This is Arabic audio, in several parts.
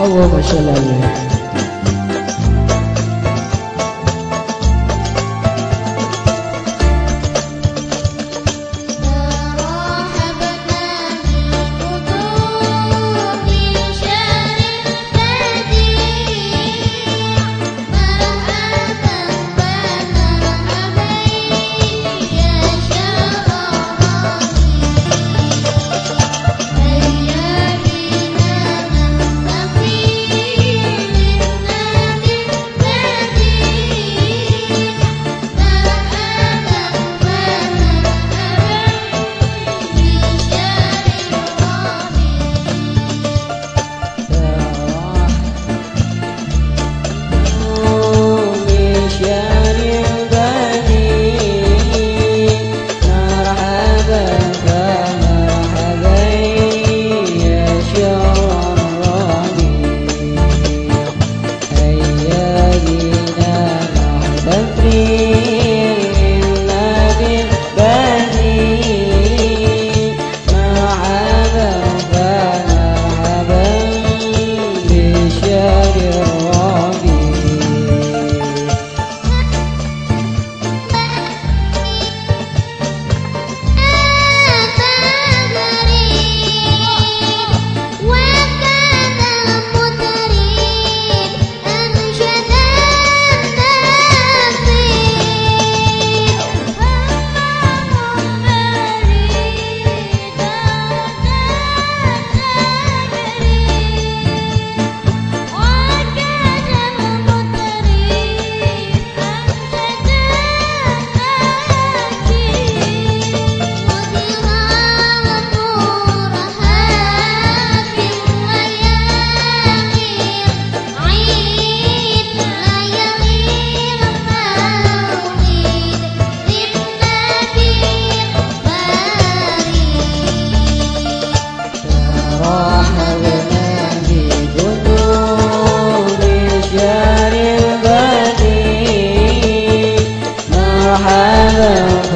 Allah mashallah.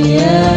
Yeah.